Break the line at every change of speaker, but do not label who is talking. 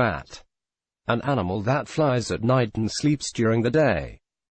Bat. An animal that flies at night and sleeps during the day.